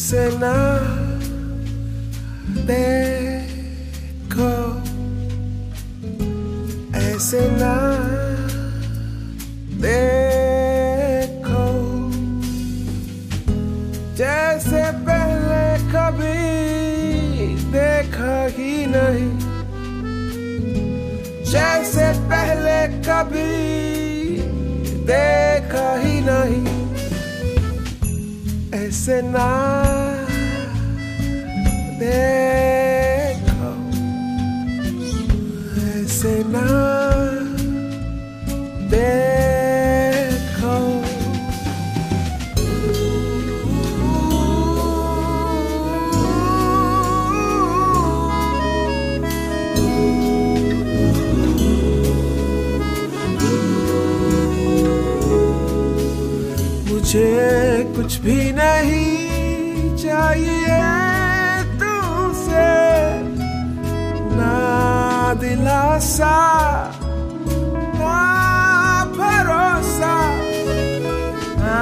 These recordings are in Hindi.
ऐसे ना देखो ऐसे ना देखो जैसे पहले कभी देखा ही नहीं। जैसे पहले कभी देखा ही नहीं। ऐसे मुझे कुछ भी नहीं चाहिए तुमसे ना दिलासा, ना भरोसा, ना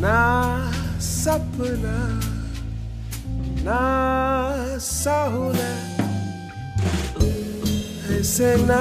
ना सपना, ना सहूलत ऐसे ना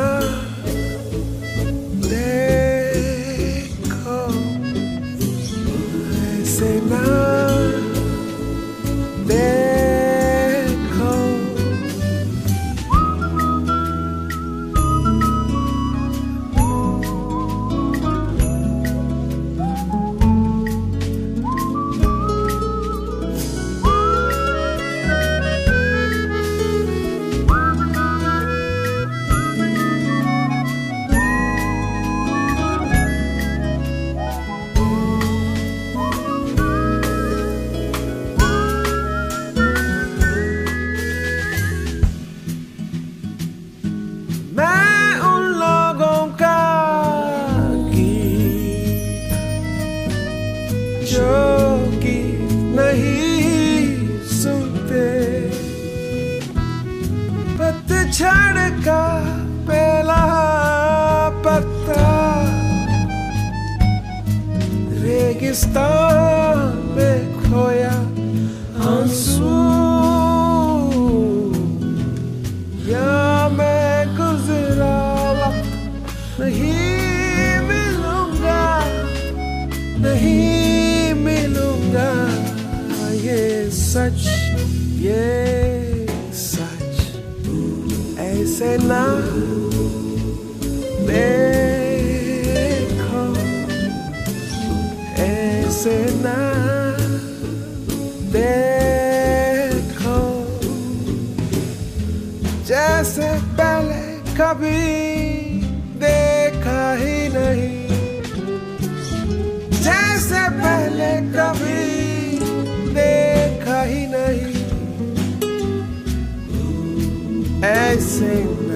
कि नहीं सुनते। पतझड़ का पहला पत्ता रेगिस्तान में खोया आँसू। या मैं गुजरा नहीं such, yeah, such. I say now, echo. I say now, echo. Just a ballet copy. sing